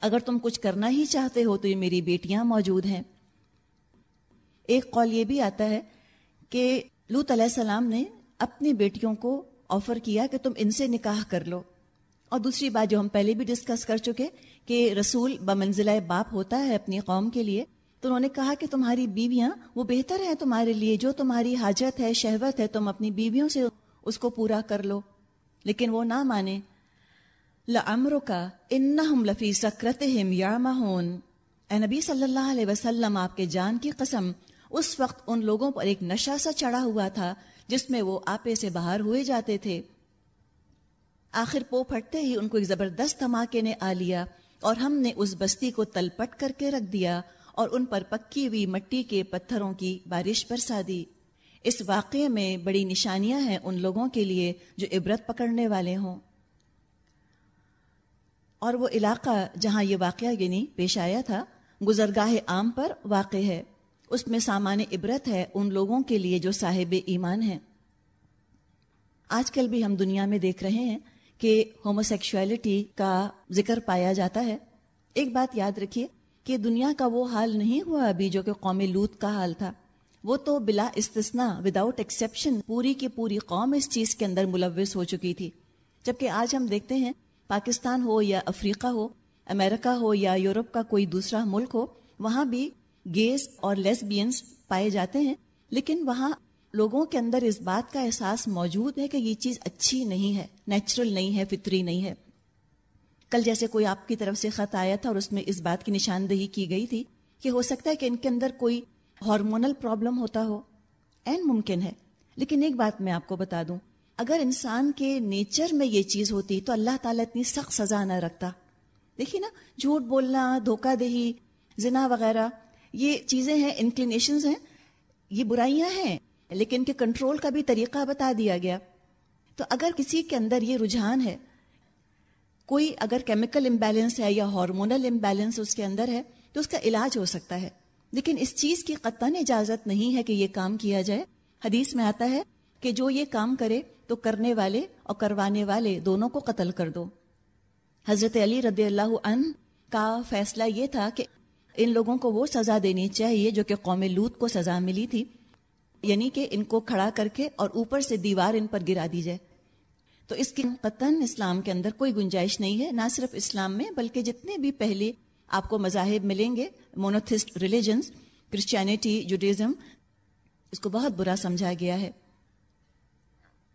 اگر تم کچھ کرنا ہی چاہتے ہو تو یہ میری بیٹیاں موجود ہیں۔ ایک قول یہ بھی آتا ہے کہ لوت علیہ السلام نے اپنی بیٹیوں کو آفر کیا کہ تم ان سے نکاح کر لو۔ اور دوسری بات جو ہم پہلے بھی ڈسکس کر چکے کہ رسول بمنزلہ باپ ہوتا ہے اپنی قوم کے لیے، تو انہوں نے کہا کہ تمہاری بیویاں وہ بہتر ہیں تمہارے لیے، جو تمہاری حاجت ہے، شہوت ہے، تم اپنی بیویوں سے اس کو پورا کر لو۔ لیکن وہ نہ مانے۔ لمر کا ان اس وقت ان لوگوں پر ایک نشہ سا چڑھا ہوا تھا جس میں وہ آپے سے باہر ہوئے جاتے تھے۔ آخر پو پھٹتے ہی ان کو ایک زبردست دھماکے نے آ لیا اور ہم نے اس بستی کو تل پٹ کر کے رکھ دیا اور ان پر پکی ہوئی مٹی کے پتھروں کی بارش برسا دی۔ اس واقعے میں بڑی نشانیاں ہیں ان لوگوں کے لیے جو عبرت پکڑنے والے ہوں۔ اور وہ علاقہ جہاں یہ واقعہ یعنی پیش آیا تھا، گزرگاہ عام پر واقع ہے۔ اس میں سامان عبرت ہے ان لوگوں کے لیے جو صاحب ایمان ہیں۔ آج کل بھی ہم دنیا میں دیکھ رہے ہیں کہ ہوموسیکشولیٹی کا ذکر پایا جاتا ہے۔ ایک بات یاد رکھیے کہ دنیا کا وہ حال نہیں ہوا ابھی جو کہ قوم لوت کا حال تھا۔ وہ تو بلا استثنا وداؤٹ ایکسیپشن پوری کی پوری قوم اس چیز کے اندر ملوث ہو چکی تھی۔ جبکہ آج ہم دیکھتے ہیں پاکستان ہو یا افریقہ ہو، امریکہ ہو یا یورپ کا کوئی دوسرا ملک ہو، وہاں بھی گیز اور لیسبینس پائے جاتے ہیں، لیکن وہاں لوگوں کے اندر اس بات کا احساس موجود ہے کہ یہ چیز اچھی نہیں ہے نیچرل نہیں ہے، فطری نہیں ہے۔ کل جیسے کوئی آپ کی طرف سے خط آیا تھا اور اس میں اس بات کی نشاندہی کی گئی تھی کہ ہو سکتا ہے کہ ان کے اندر کوئی ہارمونل پرابلم ہوتا ہو۔ این ممکن ہے، لیکن ایک بات میں آپ کو بتا دوں، اگر انسان کے نیچر میں یہ چیز ہوتی تو اللہ تعالیٰ اتنی سخت سزا نہ رکھتا۔ دیکھیے نا، جھوٹ بولنا، دھوکہ دہی، زنا وغیرہ یہ چیزیں ہیں انکلینیشنز ہیں، یہ برائیاں ہیں، لیکن کے کنٹرول کا بھی طریقہ بتا دیا گیا۔ تو اگر کسی کے اندر یہ رجحان ہے، کوئی اگر کیمیکل امبیلنس ہے یا ہارمونل امبیلنس اس کے اندر ہے، تو اس کا علاج ہو سکتا ہے۔ لیکن اس چیز کی قطن اجازت نہیں ہے کہ یہ کام کیا جائے۔ حدیث میں آتا ہے کہ جو یہ کام کرے تو کرنے والے اور کروانے والے دونوں کو قتل کر دو۔ حضرت علی رضی اللہ عنہ کا فیصلہ یہ تھا کہ ان لوگوں کو وہ سزا دینی چاہیے جو کہ قوم لوت کو سزا ملی تھی یعنی کہ ان کو کھڑا کر کے اور اوپر سے دیوار ان پر گرا دی جائے۔ تو اس کی قطن اسلام کے اندر کوئی گنجائش نہیں ہے، نہ صرف اسلام میں، بلکہ جتنے بھی پہلے آپ کو مذاہب ملیں گے مونوتھسٹ ریلیجنس کرسچینٹی جوڈیزم اس کو بہت برا سمجھا گیا ہے۔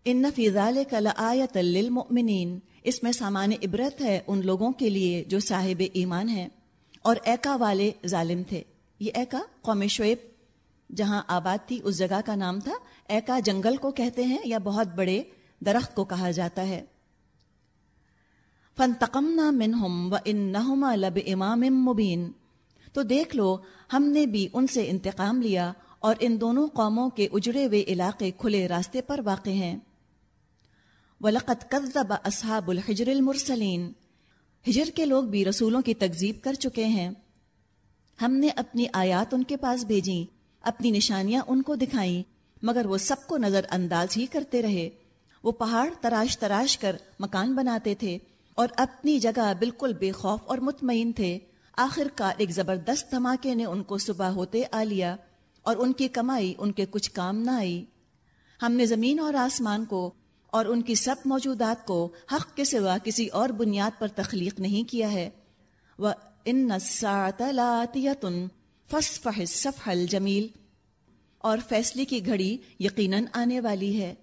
ان فیضال کل آیت للمؤمنین اس میں سامان عبرت ہے ان لوگوں کے لیے جو صاحب ایمان ہیں۔ اور ایکا والے ظالم تھے۔ یہ ایکا قوم شعیب، جہاں آباد تھی، اس جگہ کا نام تھا۔ ایکا جنگل کو کہتے ہیں یا بہت بڑے درخت کو کہا جاتا ہے۔ فن تقمنا منہم و ان نہما لب امام مبین۔ تو دیکھ لو، ہم نے بھی ان سے انتقام لیا اور ان دونوں قوموں کے اجڑے ہوئے علاقے کھلے راستے پر واقع ہیں۔ وَلَقَدْ كَذَّبَ أَصْحَابُ الْحِجْرِ الْمُرْسَلِينَ۔ ہجر کے لوگ بھی رسولوں کی تکذیب کر چکے ہیں۔ ہم نے اپنی آیات ان کے پاس بھیجیں، اپنی نشانیاں ان کو دکھائیں، مگر وہ سب کو نظر انداز ہی کرتے رہے۔ وہ پہاڑ تراش تراش کر مکان بناتے تھے اور اپنی جگہ بالکل بے خوف اور مطمئن تھے۔ آخر کار ایک زبردست دھماکے نے ان کو صبح ہوتے آ لیا اور ان کی کمائی ان کے کچھ کام نہ آئی۔ ہم نے زمین اور آسمان کو اور ان کی سب موجودات کو حق کے سوا کسی اور بنیاد پر تخلیق نہیں کیا ہے۔ وہ ان الجمیل اور فیصلے کی گھڑی یقیناً آنے والی ہے۔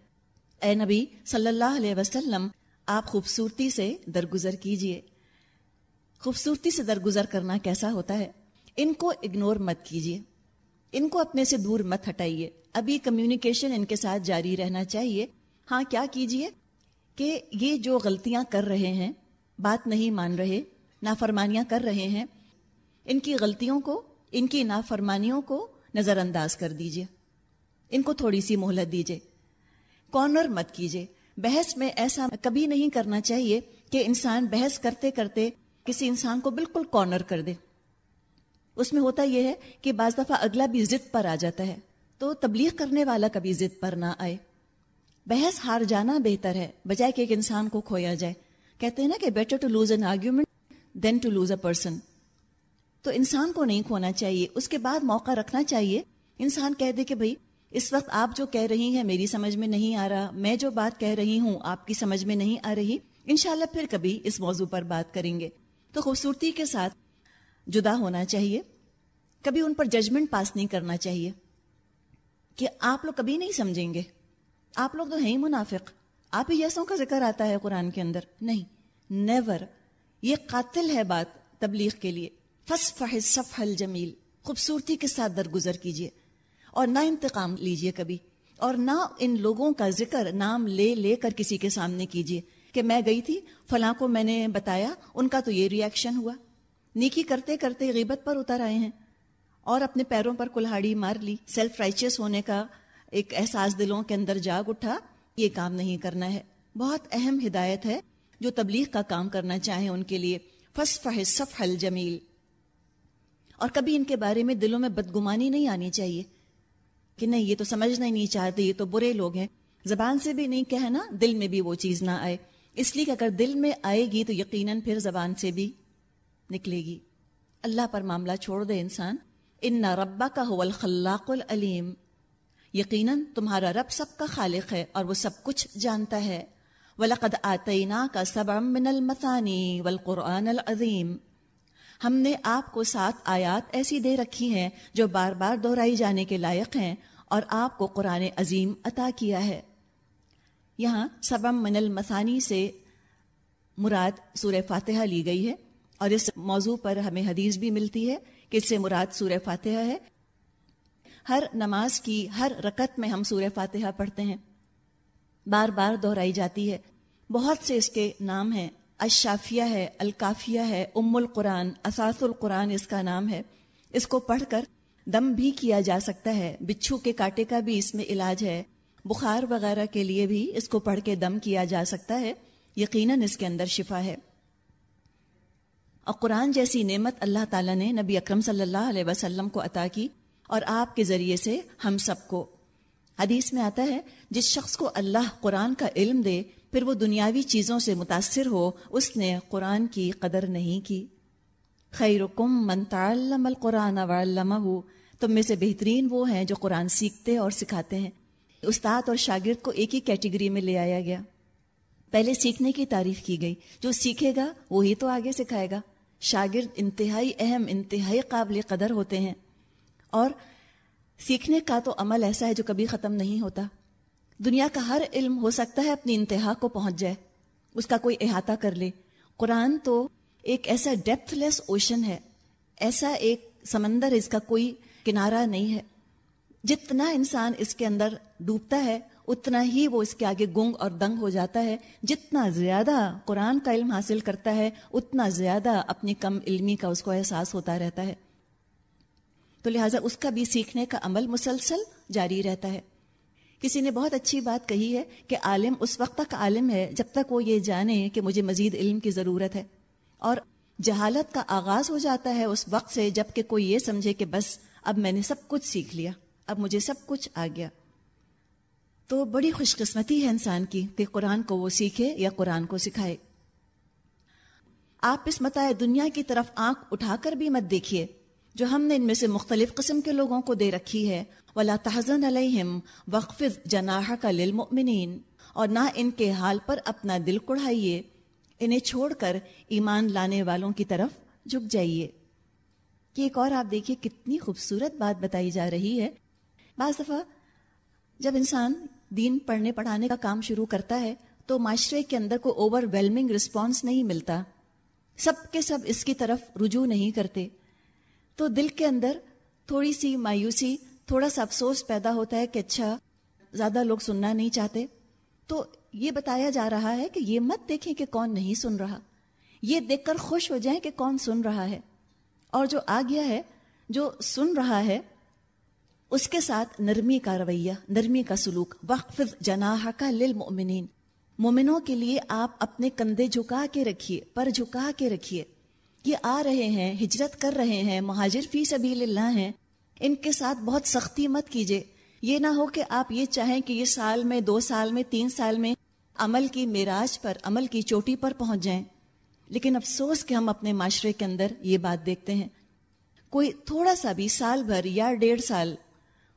اے نبی صلی اللہ علیہ وسلم، آپ خوبصورتی سے درگزر کیجیے۔ خوبصورتی سے درگزر کرنا کیسا ہوتا ہے؟ ان کو اگنور مت کیجیے ان کو اپنے سے دور مت ہٹائیے۔ ابھی کمیونیکیشن ان کے ساتھ جاری رہنا چاہیے۔ ہاں کیا کیجیے کہ یہ جو غلطیاں کر رہے ہیں، بات نہیں مان رہے، نافرمانیاں کر رہے ہیں، ان کی غلطیوں کو، ان کی نافرمانیوں کو نظر انداز کر دیجیے۔ ان کو تھوڑی سی مہلت دیجیے۔ کارنر مت کیجیے۔ بحث میں ایسا کبھی نہیں کرنا چاہیے کہ انسان بحث کرتے کرتے کسی انسان کو بالکل کارنر کر دے۔ اس میں ہوتا یہ ہے کہ بعض دفعہ اگلا بھی ضد پر آ جاتا ہے۔ تو تبلیغ کرنے والا کبھی ضد پر نہ آئے۔ بحث ہار جانا بہتر ہے، بجائے کہ ایک انسان کو کھویا جائے۔ کہتے ہیں نا کہ better to lose an argument than to lose a person تو انسان کو نہیں کھونا چاہیے، اس کے بعد موقع رکھنا چاہیے۔ انسان کہہ دے کہ بھائی، اس وقت آپ جو کہہ رہی ہیں میری سمجھ میں نہیں آ رہا، میں جو بات کہہ رہی ہوں آپ کی سمجھ میں نہیں آ رہی۔ انشاءاللہ پھر کبھی اس موضوع پر بات کریں گے۔ تو خوبصورتی کے ساتھ جدا ہونا چاہیے۔ کبھی ان پر ججمنٹ پاس نہیں کرنا چاہیے۔ کہ آپ لوگ کبھی نہیں سمجھیں گے۔ آپ لوگ تو ہیں ہی منافق۔ آپ ہی جیسوں کا ذکر آتا ہے قرآن کے اندر۔ نہیں نیور یہ قاتل ہے بات تبلیغ کے لیے۔ فس فح الجمیل۔ خوبصورتی کے ساتھ درگزر کیجیے۔ اور نہ انتقام لیجیے کبھی۔ اور نہ ان لوگوں کا ذکر، نام لے لے کر کسی کے سامنے کیجیے کہ میں گئی تھی، فلاں کو میں نے بتایا، ان کا تو یہ ریئیکشن ہوا۔ نیکی کرتے کرتے غیبت پر اتر آئے ہیں۔ اور اپنے پیروں پر کلہاڑی مار لی۔ سیلف رائچیس ہونے کا ایک احساس دلوں کے اندر جاگ اٹھا، یہ کام نہیں کرنا ہے۔ بہت اہم ہدایت ہے جو تبلیغ کا کام کرنا چاہیں ان کے لیے۔ فصف صف حل جمیل اور کبھی ان کے بارے میں دلوں میں بدگمانی نہیں آنی چاہیے۔ کہ نہیں، یہ تو سمجھنا ہی نہیں چاہتے، یہ تو برے لوگ ہیں۔ زبان سے بھی نہیں کہنا، دل میں بھی وہ چیز نہ آئے۔ اس لیے کہ اگر دل میں آئے گی تو یقیناً پھر زبان سے بھی نکلے گی۔ اللہ پر معاملہ چھوڑ دے انسان۔ ان نہ ربا کا ہو الخلاق العلیم یقیناً تمہارا رب سب کا خالق ہے اور وہ سب کچھ جانتا ہے۔ وَلَقَدْ آتَيْنَاكَ سَبْعًا مِّنَ الْمَثَانِي وَالْقُرْآنَ الْعَظِيمِ۔ ہم نے آپ کو سات آیات ایسی دے رکھی ہیں جو بار بار دہرائی جانے کے لائق ہیں اور آپ کو قرآن عظیم عطا کیا ہے۔ یہاں سبم من المثانی سے مراد سورہ فاتحہ لی گئی ہے اور اس موضوع پر ہمیں حدیث بھی ملتی ہے کہ اس سے مراد سورہ فاتحہ ہے۔ ہر نماز کی ہر رکت میں ہم سورہ فاتحہ پڑھتے ہیں۔ بار بار دہرائی جاتی ہے۔ بہت سے اس کے نام ہیں۔ اشافیہ ہے، الکافیہ ہے، ام القرآن، اساس القرآن اس کا نام ہے۔ اس کو پڑھ کر دم بھی کیا جا سکتا ہے۔ بچھو کے کاٹے کا بھی اس میں علاج ہے۔ بخار وغیرہ کے لیے بھی اس کو پڑھ کے دم کیا جا سکتا ہے۔ یقیناً اس کے اندر شفا ہے۔ اور قرآن جیسی نعمت اللہ تعالیٰ نے نبی اکرم صلی اللہ علیہ وسلم کو عطا کی۔ اور آپ کے ذریعے سے ہم سب کو۔ حدیث میں آتا ہے، جس شخص کو اللہ قرآن کا علم دے، پھر وہ دنیاوی چیزوں سے متاثر ہو، اس نے قرآن کی قدر نہیں کی۔ خیرکم من تعلم القرآن وعلمہ تم میں سے بہترین وہ ہیں جو قرآن سیکھتے اور سکھاتے ہیں۔ استاد اور شاگرد کو ایک ہی کیٹیگری میں لے آیا گیا۔ پہلے سیکھنے کی تعریف کی گئی، جو سیکھے گا، وہی تو آگے سکھائے گا۔ شاگرد انتہائی اہم، انتہائی قابل قدر ہوتے ہیں۔ اور سیکھنے کا تو عمل ایسا ہے جو کبھی ختم نہیں ہوتا۔ دنیا کا ہر علم ہو سکتا ہے اپنی انتہا کو پہنچ جائے۔ اس کا کوئی احاطہ کر لے۔ قرآن تو ایک ایسا ڈیپتھ لیس اوشن ہے۔ ایسا ایک سمندر اس کا کوئی کنارہ نہیں ہے۔ جتنا انسان اس کے اندر ڈوبتا ہے، اتنا ہی وہ اس کے آگے گنگ اور دنگ ہو جاتا ہے۔ جتنا زیادہ قرآن کا علم حاصل کرتا ہے، اتنا زیادہ اپنی کم علمی کا اس کو احساس ہوتا رہتا ہے۔ تو لہٰذا اس کا بھی سیکھنے کا عمل مسلسل جاری رہتا ہے۔ کسی نے بہت اچھی بات کہی ہے کہ عالم اس وقت تک عالم ہے جب تک وہ یہ جانے کہ مجھے مزید علم کی ضرورت ہے۔ اور جہالت کا آغاز ہو جاتا ہے اس وقت سے جبکہ کوئی یہ سمجھے کہ بس اب میں نے سب کچھ سیکھ لیا، اب مجھے سب کچھ آ گیا۔ تو بڑی خوش قسمتی ہے انسان کی کہ قرآن کو وہ سیکھے یا قرآن کو سکھائے۔ آپ اس متائے دنیا کی طرف آنکھ اٹھا کر بھی مت دیکھیے۔ جو ہم نے ان میں سے مختلف قسم کے لوگوں کو دے رکھی ہے۔ ولا تحزن علیہم وقف جناح کا للمؤمنین اور نہ ان کے حال پر اپنا دل کڑھائیے۔ انہیں چھوڑ کر ایمان لانے والوں کی طرف جھک جائیے۔ کہ ایک اور آپ دیکھیے کتنی خوبصورت بات بتائی جا رہی ہے۔ بعض دفعہ جب انسان دین پڑھنے پڑھانے کا کام شروع کرتا ہے تو معاشرے کے اندر کوئی اوور ویلمنگ رسپانس نہیں ملتا۔ سب کے سب اس کی طرف رجوع نہیں کرتے۔ تو دل کے اندر تھوڑی سی مایوسی، تھوڑا سا افسوس پیدا ہوتا ہے کہ اچھا زیادہ لوگ سننا نہیں چاہتے۔ تو یہ بتایا جا رہا ہے کہ یہ مت دیکھیں کہ کون نہیں سن رہا۔ یہ دیکھ کر خوش ہو جائیں کہ کون سن رہا ہے۔ اور جو آ گیا ہے، جو سن رہا ہے، اس کے ساتھ نرمی کا رویہ، نرمی کا سلوک۔ وقف جناح کا للمؤمنین مومنوں کے لیے آپ اپنے کندھے جھکا کے رکھیے، پر جھکا کے رکھیے۔ یہ آ رہے ہیں، ہجرت کر رہے ہیں، مہاجر فی سبیل اللہ ہیں۔ ان کے ساتھ بہت سختی مت کیجیے یہ نہ ہو کہ آپ یہ چاہیں کہ یہ سال میں، دو سال میں، تین سال میں عمل کی معراج پر، عمل کی چوٹی پر پہنچ جائیں۔ لیکن افسوس کہ ہم اپنے معاشرے کے اندر یہ بات دیکھتے ہیں۔ کوئی تھوڑا سا بھی سال بھر یا ڈیڑھ سال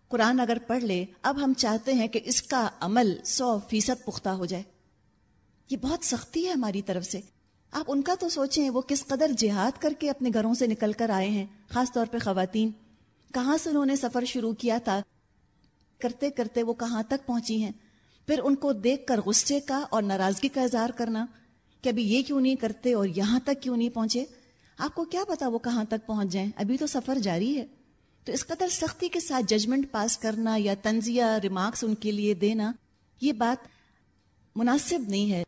قرآن اگر پڑھ لے، اب ہم چاہتے ہیں کہ اس کا عمل سو فیصد پختہ ہو جائے۔ یہ بہت سختی ہے ہماری طرف سے۔ آپ ان کا تو سوچیں وہ کس قدر جہاد کر کے اپنے گھروں سے نکل کر آئے ہیں، خاص طور پہ خواتین۔ کہاں سے انہوں نے سفر شروع کیا تھا؟ کرتے کرتے وہ کہاں تک پہنچی ہیں؟ پھر ان کو دیکھ کر غصے کا اور ناراضگی کا اظہار کرنا کہ ابھی یہ کیوں نہیں کرتے اور یہاں تک کیوں نہیں پہنچے؟ آپ کو کیا پتا وہ کہاں تک پہنچ جائیں؟ ابھی تو سفر جاری ہے۔ تو اس قدر سختی کے ساتھ ججمنٹ پاس کرنا یا تنزیہ ریمارکس ان کے لیے دینا، یہ بات مناسب نہیں ہے۔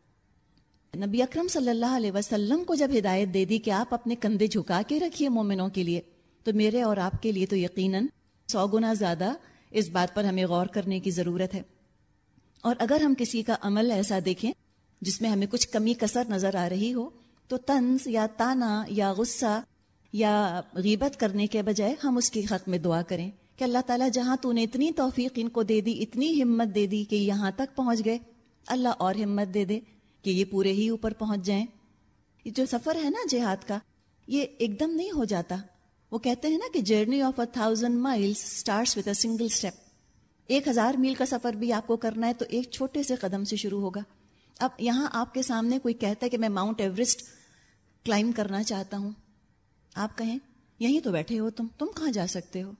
نبی اکرم صلی اللہ علیہ وسلم کو جب ہدایت دے دی کہ آپ اپنے کندھے جھکا کے رکھیے مومنوں کے لیے، تو میرے اور آپ کے لیے تو یقیناً سو گنا زیادہ اس بات پر ہمیں غور کرنے کی ضرورت ہے۔ اور اگر ہم کسی کا عمل ایسا دیکھیں جس میں ہمیں کچھ کمی کثر نظر آ رہی ہو، تو طنز یا تانا یا غصہ یا غیبت کرنے کے بجائے ہم اس کے حق میں دعا کریں کہ اللہ تعالیٰ جہاں تو نے اتنی توفیق ان کو دے دی، اتنی ہمت دے دی کہ یہاں تک پہنچ گئے۔ اللہ اور ہمت دے دے۔ کہ یہ پورے ہی اوپر پہنچ جائیں۔ یہ جو سفر ہے نا جہاد کا، یہ ایک دم نہیں ہو جاتا۔ وہ کہتے ہیں نا کہ journey of a thousand miles starts with a single step ایک ہزار میل کا سفر بھی آپ کو کرنا ہے تو ایک چھوٹے سے قدم سے شروع ہوگا۔ اب یہاں آپ کے سامنے کوئی کہتا ہے کہ میں ماؤنٹ ایوریسٹ کلائم کرنا چاہتا ہوں۔ آپ کہیں، یہیں تو بیٹھے ہو تم تم کہاں جا سکتے ہو؟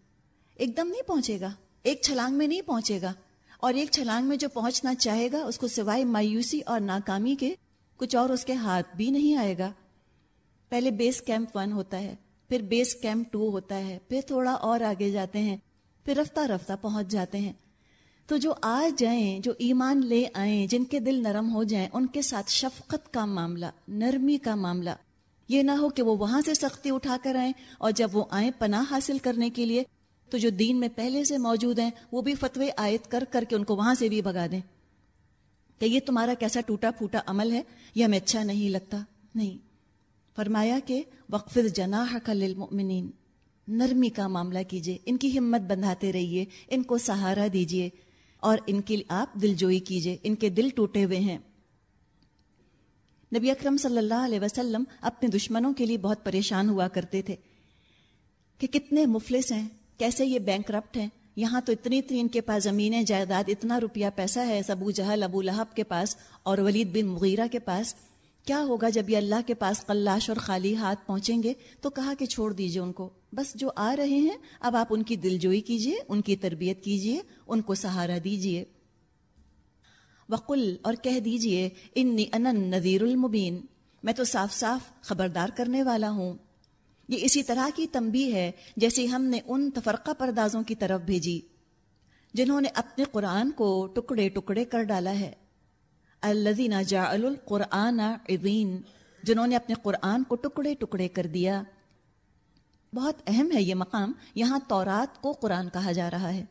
ایک دم نہیں پہنچے گا۔ ایک چھلانگ میں نہیں پہنچے گا۔ اور ایک چھلانگ میں جو پہنچنا چاہے گا، اس کو سوائے مایوسی اور ناکامی کے، کچھ اور اس کے ہاتھ بھی نہیں آئے گا۔ پہلے بیس کیمپ ون ہوتا ہے، پھر بیس کیمپ ٹو ہوتا ہے، پھر تھوڑا اور آگے جاتے ہیں، پھر رفتہ رفتہ پہنچ جاتے ہیں۔ تو جو آ جائیں، جو ایمان لے آئیں، جن کے دل نرم ہو جائیں، ان کے ساتھ شفقت کا معاملہ، نرمی کا معاملہ۔ یہ نہ ہو کہ وہ وہاں سے سختی اٹھا کر آئیں اور جب وہ آئیں پناہ حاصل کرنے کے لیے تو جو دین میں پہلے سے موجود ہیں، وہ بھی فتوے عائد کر کر کے ان کو وہاں سے بھی بگا دیں۔ کہ یہ تمہارا کیسا ٹوٹا پھوٹا عمل ہے، یہ ہمیں اچھا نہیں لگتا۔ نہیں۔ فرمایا کہ وقف جناح کا للمؤمنین نرمی کا معاملہ کیجیے ان کی ہمت بندھاتے رہیے، ان کو سہارا دیجیے اور ان کی آپ دل جوئی کیجیے ان کے دل ٹوٹے ہوئے ہیں۔ نبی اکرم صلی اللہ علیہ وسلم اپنے دشمنوں کے لیے بہت پریشان ہوا کرتے تھے کہ کتنے مفلس ہیں۔ کیسے یہ بینک کرپٹ ہیں؟ یہاں تو اتنی اتنی ان کے پاس زمینیں جائیداد اتنا روپیہ پیسہ ہے ابو جہل، ابو لہب کے پاس اور ولید بن مغیرہ کے پاس۔ کیا ہوگا جب یہ اللہ کے پاس قلاش اور خالی ہاتھ پہنچیں گے؟ تو کہا کہ چھوڑ دیجیے ان کو۔ بس جو آ رہے ہیں، اب آپ ان کی دل جوئی کیجیے ان کی تربیت کیجیے ان کو سہارا دیجیے وقل اور کہہ دیجیے انی ان نذیر المبین۔ میں تو صاف صاف خبردار کرنے والا ہوں۔ یہ اسی طرح کی تمبی ہے جیسے ہم نے ان تفرقہ پردازوں کی طرف بھیجی، جنہوں نے اپنے قرآن کو ٹکڑے ٹکڑے کر ڈالا ہے۔ الذین جعل القرآن عظیم، جنہوں نے اپنے قرآن کو ٹکڑے ٹکڑے کر دیا۔ بہت اہم ہے یہ مقام، یہاں تورات کو قرآن کہا جا رہا ہے۔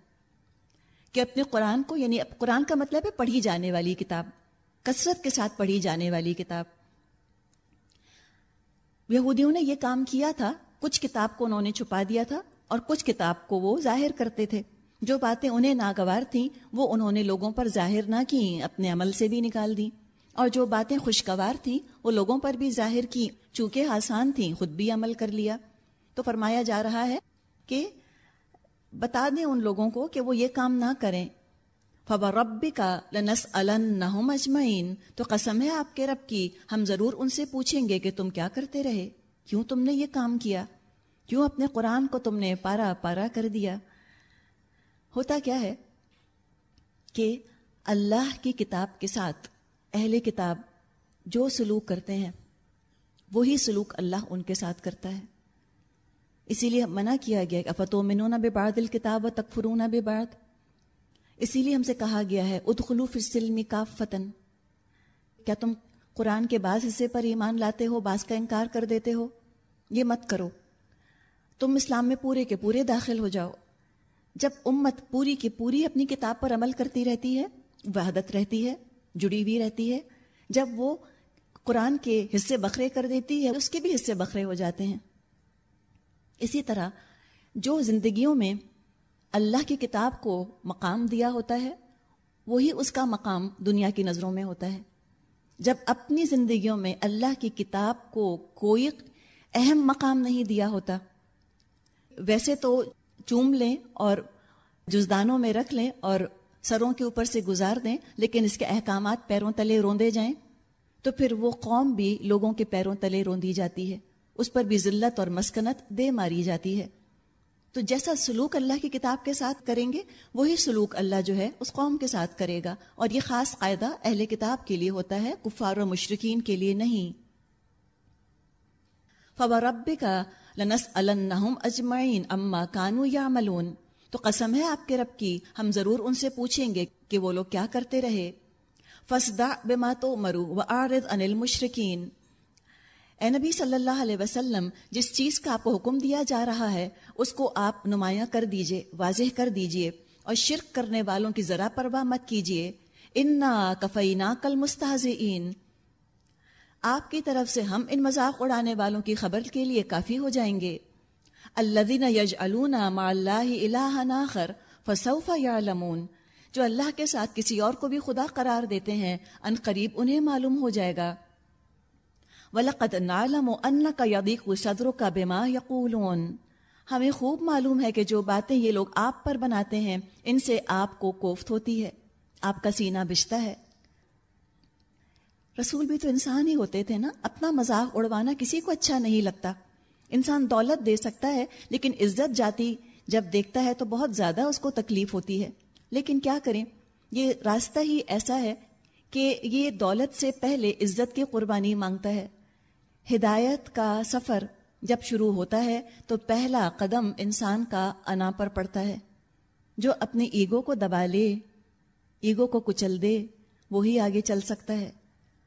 کہ اپنے قرآن کو یعنی قرآن کا مطلب ہے پڑھی جانے والی کتاب، کثرت کے ساتھ پڑھی جانے والی کتاب۔ یہودیوں نے یہ کام کیا تھا، کچھ کتاب کو انہوں نے چھپا دیا تھا اور کچھ کتاب کو وہ ظاہر کرتے تھے۔ جو باتیں انہیں ناگوار تھیں، وہ انہوں نے لوگوں پر ظاہر نہ کی اپنے عمل سے بھی نکال دیں۔ اور جو باتیں خوشگوار تھیں، وہ لوگوں پر بھی ظاہر کی چونکہ آسان تھیں، خود بھی عمل کر لیا۔ تو فرمایا جا رہا ہے کہ بتا دیں ان لوگوں کو کہ وہ یہ کام نہ کریں۔ فبا رب کا لنس النحم اجمعین تو قسم ہے آپ کے رب کی، ہم ضرور ان سے پوچھیں گے کہ تم کیا کرتے رہے؟ کیوں تم نے یہ کام کیا؟ کیوں اپنے قرآن کو تم نے پارا پارا کر دیا؟ ہوتا کیا ہے کہ اللہ کی کتاب کے ساتھ اہل کتاب جو سلوک کرتے ہیں، وہی سلوک اللہ ان کے ساتھ کرتا ہے۔ اسی لیے منع کیا گیا کہ افتو منون بے باد الکتاب و تکفرون بے باد اسی لیے ہم سے کہا گیا ہے، ادخلو فی السلم کافتن کیا تم قرآن کے بعض حصے پر ایمان لاتے ہو، بعض کا انکار کر دیتے ہو؟ یہ مت کرو۔ تم اسلام میں پورے کے پورے داخل ہو جاؤ۔ جب امت پوری کی پوری اپنی کتاب پر عمل کرتی رہتی ہے، وحدت رہتی ہے، جڑی ہوئی رہتی ہے، جب وہ قرآن کے حصے بکھرے کر دیتی ہے، اس کے بھی حصے بکھرے ہو جاتے ہیں۔ اسی طرح جو زندگیوں میں اللہ کی کتاب کو مقام دیا ہوتا ہے، وہی اس کا مقام دنیا کی نظروں میں ہوتا ہے۔ جب اپنی زندگیوں میں اللہ کی کتاب کو کوئی اہم مقام نہیں دیا ہوتا، ویسے تو چوم لیں اور جزدانوں میں رکھ لیں اور سروں کے اوپر سے گزار دیں، لیکن اس کے احکامات پیروں تلے روندے جائیں، تو پھر وہ قوم بھی لوگوں کے پیروں تلے روندی جاتی ہے۔ اس پر بھی ذلت اور مسکنت دے ماری جاتی ہے۔ تو جیسا سلوک اللہ کی کتاب کے ساتھ کریں گے، وہی سلوک اللہ جو ہے، اس قوم کے ساتھ کرے گا۔ اور یہ خاص قاعدہ اہل کتاب کے لیے ہوتا ہے، کفار و مشرقین کے لیے نہیں۔ فورب کا لنس النحم اجمعین اما کانو یا ملون تو قسم ہے آپ کے رب کی، ہم ضرور ان سے پوچھیں گے کہ وہ لوگ کیا کرتے رہے۔ فسدا بے ماتو مرو و آرد انل مشرقین اے نبی صلی اللہ علیہ وسلم، جس چیز کا آپ کو حکم دیا جا رہا ہے، اس کو آپ نمایاں کر دیجیے، واضح کر دیجیے، اور شرک کرنے والوں کی ذرا پرواہ مت کیجیے انا کفینا کل مستحزین آپ کی طرف سے ہم ان مذاق اڑانے والوں کی خبر کے لیے کافی ہو جائیں گے۔ الدین یج النا ما اللہ الہ ناخر فصوف یا جو اللہ کے ساتھ کسی اور کو بھی خدا قرار دیتے ہیں، ان قریب انہیں معلوم ہو جائے گا۔ ولاقت نالم و ان کا یدیق و کا بیما ہمیں خوب معلوم ہے کہ جو باتیں یہ لوگ آپ پر بناتے ہیں، ان سے آپ کو کوفت ہوتی ہے، آپ کا سینہ بچتا ہے۔ رسول بھی تو انسان ہی ہوتے تھے نا، اپنا مذاق اڑوانا کسی کو اچھا نہیں لگتا۔ انسان دولت دے سکتا ہے، لیکن عزت جاتی جب دیکھتا ہے تو بہت زیادہ اس کو تکلیف ہوتی ہے۔ لیکن کیا کریں؟ یہ راستہ ہی ایسا ہے کہ یہ دولت سے پہلے عزت کی قربانی مانگتا ہے۔ ہدایت کا سفر جب شروع ہوتا ہے تو پہلا قدم انسان کا انا پر پڑتا ہے۔ جو اپنے ایگو کو دبا لے، ایگو کو کچل دے، وہی آگے چل سکتا ہے۔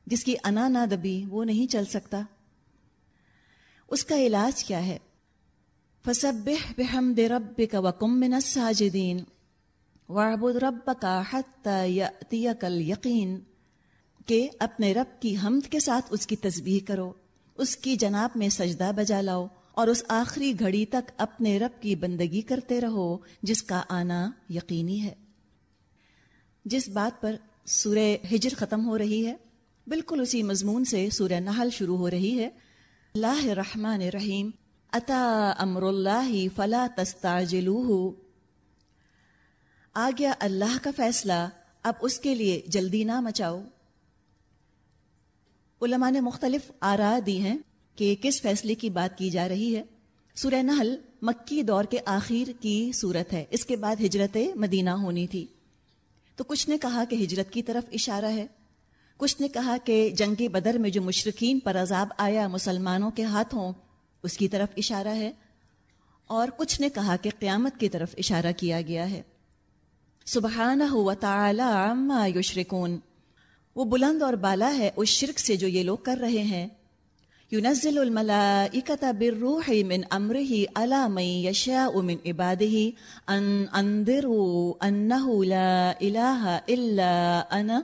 جس کی انا نہ دبی، وہ نہیں چل سکتا۔ اس کا علاج کیا ہے؟ فسب بحمد رب کا وکم من الساجدین وعبد رب کا حت کل یقین کہ اپنے رب کی حمد کے ساتھ اس کی تسبیح کرو۔ اس کی جناب میں سجدہ بجا لاؤ اور اس آخری گھڑی تک اپنے رب کی بندگی کرتے رہو، جس کا آنا یقینی ہے۔ جس بات پر سورہ ہجر ختم ہو رہی ہے، بالکل اسی مضمون سے سورہ نحل شروع ہو رہی ہے۔ اللہ رحمان رحیم اتا امر اللہ فلا تستعجلوہ۔ آ گیا اللہ کا فیصلہ، اب اس کے لیے جلدی نہ مچاؤ۔ علماء نے مختلف آرا دی ہیں کہ کس فیصلے کی بات کی جا رہی ہے۔ سورہ نحل مکی دور کے آخر کی صورت ہے۔ اس کے بعد ہجرت مدینہ ہونی تھی۔ تو کچھ نے کہا کہ ہجرت کی طرف اشارہ ہے۔ کچھ نے کہا کہ جنگ بدر میں جو مشرقین پر عذاب آیا مسلمانوں کے ہاتھوں، اس کی طرف اشارہ ہے۔ اور کچھ نے کہا کہ قیامت کی طرف اشارہ کیا گیا ہے۔ سبحانہ و تعالی عما یشرکون۔ وہ بلند اور بالا ہے اس شرک سے جو یہ لوگ کر رہے ہیں۔ یونزل الملائكة بالروح من امره على من يشاء من عباده ان أنذروا أنه لا إله الا أنا